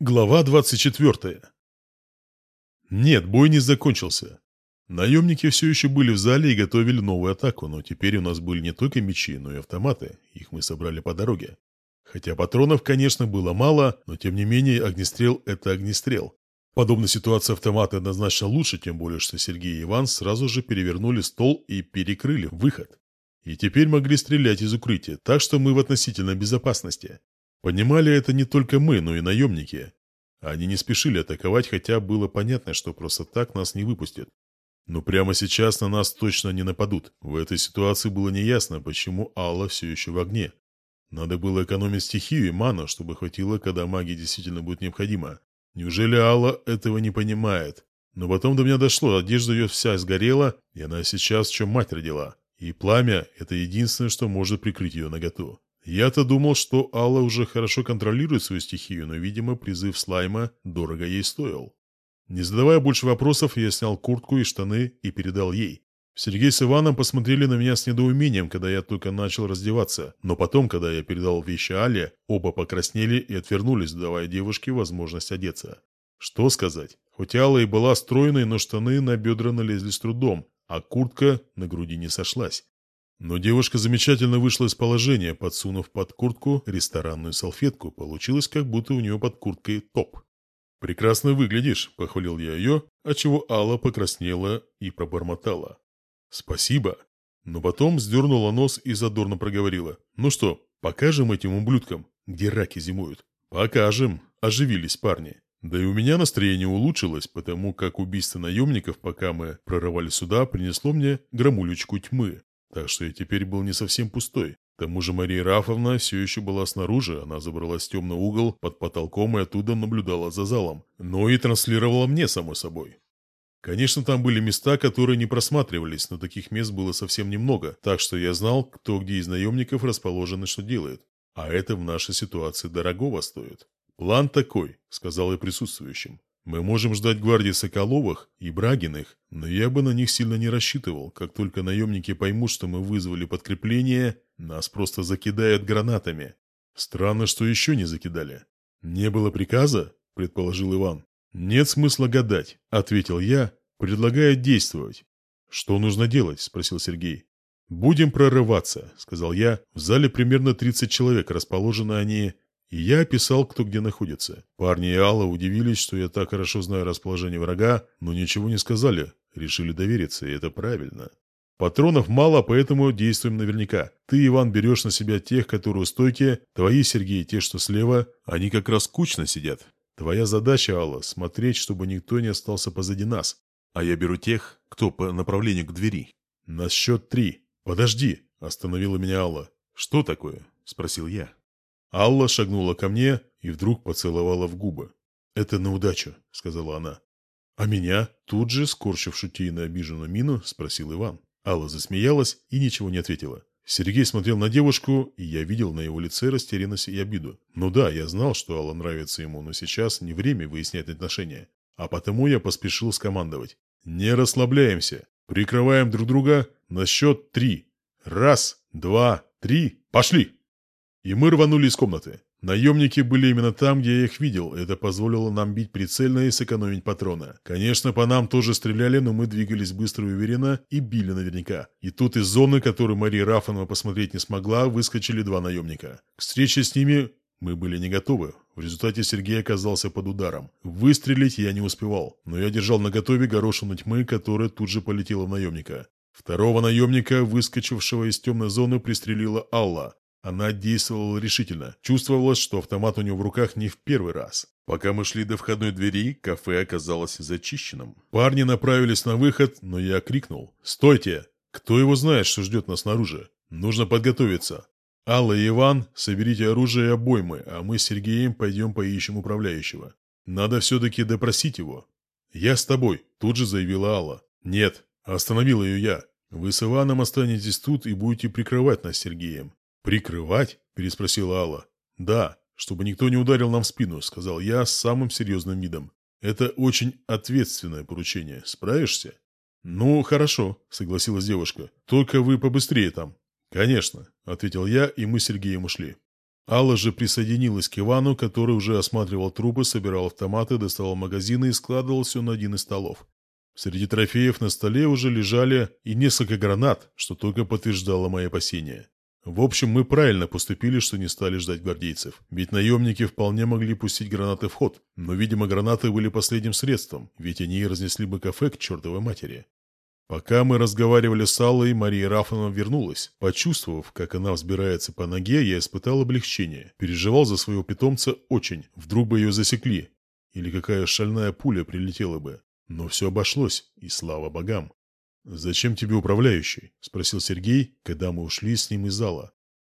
Глава 24. Нет, бой не закончился. Наемники все еще были в зале и готовили новую атаку, но теперь у нас были не только мечи, но и автоматы. Их мы собрали по дороге. Хотя патронов, конечно, было мало, но тем не менее огнестрел – это огнестрел. В подобной ситуации автоматы однозначно лучше, тем более, что Сергей и Иван сразу же перевернули стол и перекрыли выход. И теперь могли стрелять из укрытия, так что мы в относительной безопасности. Понимали это не только мы, но и наемники. Они не спешили атаковать, хотя было понятно, что просто так нас не выпустят. Но прямо сейчас на нас точно не нападут. В этой ситуации было неясно, почему Алла все еще в огне. Надо было экономить стихию и ману, чтобы хватило, когда магия действительно будет необходима. Неужели Алла этого не понимает? Но потом до меня дошло, одежда ее вся сгорела, и она сейчас чем мать родила. И пламя – это единственное, что может прикрыть ее наготу. Я-то думал, что Алла уже хорошо контролирует свою стихию, но, видимо, призыв слайма дорого ей стоил. Не задавая больше вопросов, я снял куртку и штаны и передал ей. Сергей с Иваном посмотрели на меня с недоумением, когда я только начал раздеваться, но потом, когда я передал вещи Але, оба покраснели и отвернулись, давая девушке возможность одеться. Что сказать? Хоть Алла и была стройной, но штаны на бедра налезли с трудом, а куртка на груди не сошлась. Но девушка замечательно вышла из положения, подсунув под куртку ресторанную салфетку. Получилось, как будто у нее под курткой топ. «Прекрасно выглядишь», — похвалил я ее, отчего Алла покраснела и пробормотала. «Спасибо». Но потом сдернула нос и задорно проговорила. «Ну что, покажем этим ублюдкам, где раки зимуют?» «Покажем», — оживились парни. Да и у меня настроение улучшилось, потому как убийство наемников, пока мы прорывали сюда, принесло мне громулечку тьмы. Так что я теперь был не совсем пустой. К тому же Мария Рафовна все еще была снаружи, она забралась в темный угол под потолком и оттуда наблюдала за залом. Но и транслировала мне, само собой. Конечно, там были места, которые не просматривались, но таких мест было совсем немного, так что я знал, кто где из наемников расположен и что делает. А это в нашей ситуации дорогого стоит. «План такой», — сказал я присутствующим. Мы можем ждать гвардии Соколовых и Брагиных, но я бы на них сильно не рассчитывал. Как только наемники поймут, что мы вызвали подкрепление, нас просто закидают гранатами. Странно, что еще не закидали. Не было приказа, предположил Иван. Нет смысла гадать, ответил я, предлагая действовать. Что нужно делать? спросил Сергей. «Будем прорываться», — сказал я. «В зале примерно 30 человек, расположены они и я описал, кто где находится. Парни и Алла удивились, что я так хорошо знаю расположение врага, но ничего не сказали. Решили довериться, и это правильно. Патронов мало, поэтому действуем наверняка. Ты, Иван, берешь на себя тех, которые у стойки, твои, Сергей, те, что слева, они как раз кучно сидят. Твоя задача, Алла, смотреть, чтобы никто не остался позади нас. А я беру тех, кто по направлению к двери. На счет три. Подожди, остановила меня Алла. Что такое? Спросил я. Алла шагнула ко мне и вдруг поцеловала в губы. «Это на удачу», — сказала она. «А меня?» — тут же, скорчив шутейно обиженную мину, спросил Иван. Алла засмеялась и ничего не ответила. Сергей смотрел на девушку, и я видел на его лице растерянность и обиду. Ну да, я знал, что Алла нравится ему, но сейчас не время выяснять отношения. А потому я поспешил скомандовать. «Не расслабляемся. Прикрываем друг друга на счет три. Раз, два, три. Пошли!» И мы рванули из комнаты. Наемники были именно там, где я их видел. Это позволило нам бить прицельно и сэкономить патрона. Конечно, по нам тоже стреляли, но мы двигались быстро и уверенно и били наверняка. И тут из зоны, которую Мария Рафанова посмотреть не смогла, выскочили два наемника. К встрече с ними мы были не готовы. В результате Сергей оказался под ударом. Выстрелить я не успевал, но я держал наготове горошину тьмы, которая тут же полетела в наемника. Второго наемника, выскочившего из темной зоны, пристрелила Алла. Она действовала решительно. Чувствовалось, что автомат у него в руках не в первый раз. Пока мы шли до входной двери, кафе оказалось зачищенным. Парни направились на выход, но я крикнул. «Стойте! Кто его знает, что ждет нас снаружи? Нужно подготовиться. Алла и Иван, соберите оружие и обоймы, а мы с Сергеем пойдем поищем управляющего. Надо все-таки допросить его». «Я с тобой», — тут же заявила Алла. «Нет», — остановил ее я. «Вы с Иваном останетесь тут и будете прикрывать нас с Сергеем. «Прикрывать?» – переспросила Алла. «Да, чтобы никто не ударил нам в спину», – сказал я с самым серьезным видом. «Это очень ответственное поручение. Справишься?» «Ну, хорошо», – согласилась девушка. «Только вы побыстрее там». «Конечно», – ответил я, и мы с Сергеем ушли. Алла же присоединилась к Ивану, который уже осматривал трупы, собирал автоматы, доставал магазины и складывал все на один из столов. Среди трофеев на столе уже лежали и несколько гранат, что только подтверждало мои опасения. В общем, мы правильно поступили, что не стали ждать гвардейцев. Ведь наемники вполне могли пустить гранаты в ход. Но, видимо, гранаты были последним средством, ведь они разнесли бы кафе к чертовой матери. Пока мы разговаривали с Аллой, Мария Рафовна вернулась. Почувствовав, как она взбирается по ноге, я испытал облегчение. Переживал за своего питомца очень. Вдруг бы ее засекли. Или какая шальная пуля прилетела бы. Но все обошлось, и слава богам. «Зачем тебе управляющий?» – спросил Сергей, когда мы ушли с ним из зала.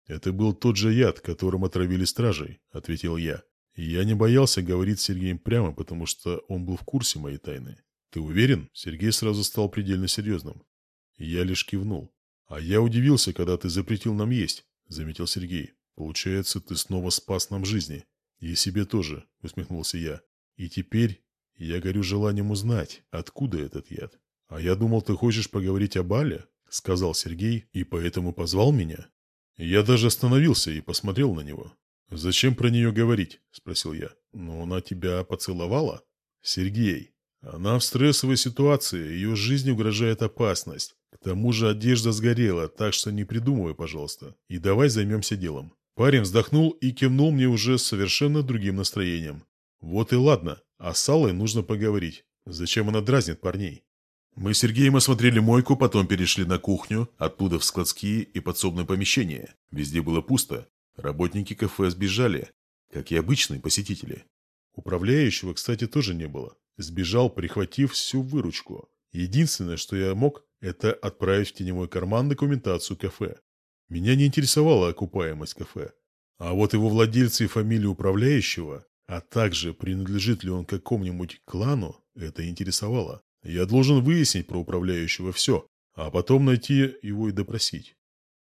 «Это был тот же яд, которым отравили стражей», – ответил я. Я не боялся говорить с Сергеем прямо, потому что он был в курсе моей тайны. «Ты уверен?» – Сергей сразу стал предельно серьезным. Я лишь кивнул. «А я удивился, когда ты запретил нам есть», – заметил Сергей. «Получается, ты снова спас нам жизни». «И себе тоже», – усмехнулся я. «И теперь я горю желанием узнать, откуда этот яд». «А я думал, ты хочешь поговорить о Бале?» — сказал Сергей, и поэтому позвал меня. Я даже остановился и посмотрел на него. «Зачем про нее говорить?» — спросил я. «Но она тебя поцеловала?» «Сергей, она в стрессовой ситуации, ее жизни угрожает опасность. К тому же одежда сгорела, так что не придумывай, пожалуйста. И давай займемся делом». Парень вздохнул и кивнул мне уже с совершенно другим настроением. «Вот и ладно, а с Аллой нужно поговорить. Зачем она дразнит парней?» Мы с Сергеем осмотрели мойку, потом перешли на кухню, оттуда в складские и подсобные помещения. Везде было пусто. Работники кафе сбежали, как и обычные посетители. Управляющего, кстати, тоже не было. Сбежал, прихватив всю выручку. Единственное, что я мог, это отправить в теневой карман документацию кафе. Меня не интересовала окупаемость кафе. А вот его владельцы и фамилия управляющего, а также принадлежит ли он какому-нибудь клану, это интересовало. Я должен выяснить про управляющего все, а потом найти его и допросить.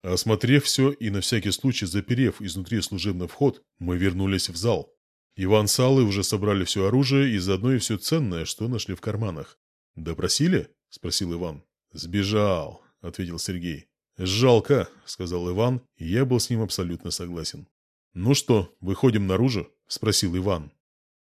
Осмотрев все и на всякий случай заперев изнутри служебный вход, мы вернулись в зал. Иван с Аллой уже собрали все оружие и заодно и все ценное, что нашли в карманах. «Допросили?» – спросил Иван. «Сбежал», – ответил Сергей. «Жалко», – сказал Иван, и я был с ним абсолютно согласен. «Ну что, выходим наружу?» – спросил Иван.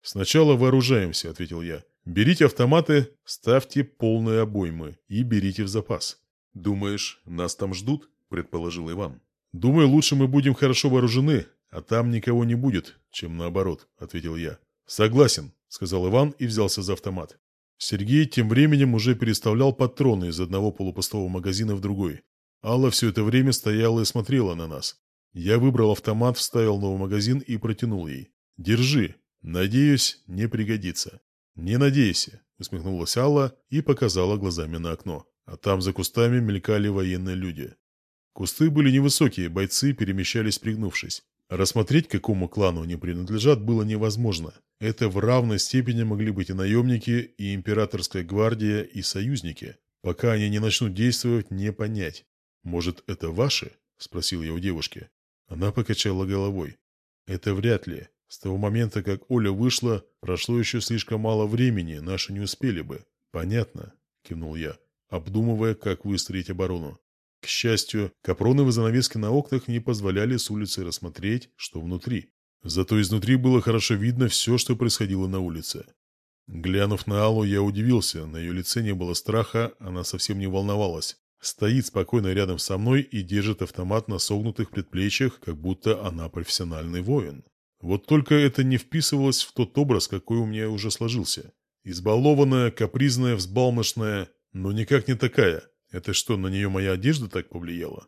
«Сначала вооружаемся», – ответил я. Берите автоматы, ставьте полные обоймы и берите в запас. Думаешь, нас там ждут? Предположил Иван. Думаю, лучше мы будем хорошо вооружены, а там никого не будет, чем наоборот, ответил я. Согласен, сказал Иван и взялся за автомат. Сергей тем временем уже переставлял патроны из одного полупустого магазина в другой. Алла все это время стояла и смотрела на нас. Я выбрал автомат, вставил новый магазин и протянул ей. «Держи. Надеюсь, не пригодится». «Не надейся», — усмехнулась Алла и показала глазами на окно. А там за кустами мелькали военные люди. Кусты были невысокие, бойцы перемещались пригнувшись. Рассмотреть, какому клану они принадлежат, было невозможно. Это в равной степени могли быть и наемники, и императорская гвардия, и союзники. Пока они не начнут действовать, не понять. «Может, это ваши?» – спросил я у девушки. Она покачала головой. «Это вряд ли. С того момента, как Оля вышла, прошло еще слишком мало времени, наши не успели бы. Понятно, кивнул я, обдумывая, как выстроить оборону. К счастью, капроновые занавески на окнах не позволяли с улицы рассмотреть, что внутри. Зато изнутри было хорошо видно все, что происходило на улице. Глянув на Аллу, я удивился. На ее лице не было страха, она совсем не волновалась. Стоит спокойно рядом со мной и держит автомат на согнутых предплечьях, как будто она профессиональный воин. Вот только это не вписывалось в тот образ, какой у меня уже сложился. Избалованная, капризная, взбалмошная, но никак не такая. Это что, на нее моя одежда так повлияла?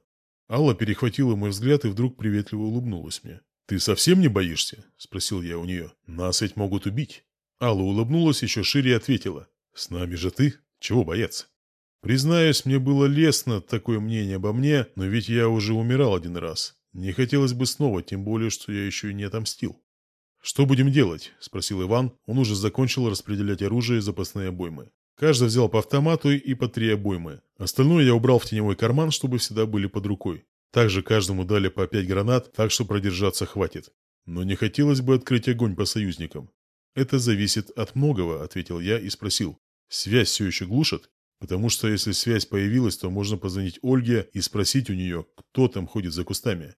Алла перехватила мой взгляд и вдруг приветливо улыбнулась мне. «Ты совсем не боишься?» – спросил я у нее. «Нас ведь могут убить». Алла улыбнулась еще шире и ответила. «С нами же ты. Чего бояться?» Признаюсь, мне было лестно такое мнение обо мне, но ведь я уже умирал один раз. Не хотелось бы снова, тем более, что я еще и не отомстил. «Что будем делать?» – спросил Иван. Он уже закончил распределять оружие и запасные обоймы. Каждый взял по автомату и по три обоймы. Остальное я убрал в теневой карман, чтобы всегда были под рукой. Также каждому дали по пять гранат, так что продержаться хватит. Но не хотелось бы открыть огонь по союзникам. «Это зависит от многого», – ответил я и спросил. «Связь все еще глушат?» Потому что если связь появилась, то можно позвонить Ольге и спросить у нее, кто там ходит за кустами.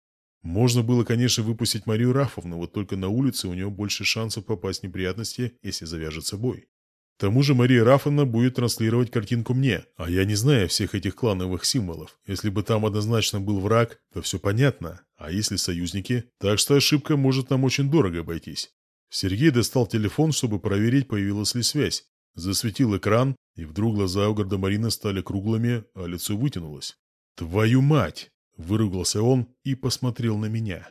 Можно было, конечно, выпустить Марию Рафовну, вот только на улице у нее больше шансов попасть в неприятности, если завяжется бой. К тому же Мария Рафовна будет транслировать картинку мне, а я не знаю всех этих клановых символов. Если бы там однозначно был враг, то все понятно, а если союзники, так что ошибка может нам очень дорого обойтись. Сергей достал телефон, чтобы проверить, появилась ли связь. Засветил экран, и вдруг глаза у гардемарина стали круглыми, а лицо вытянулось. «Твою мать!» – выругался он и посмотрел на меня.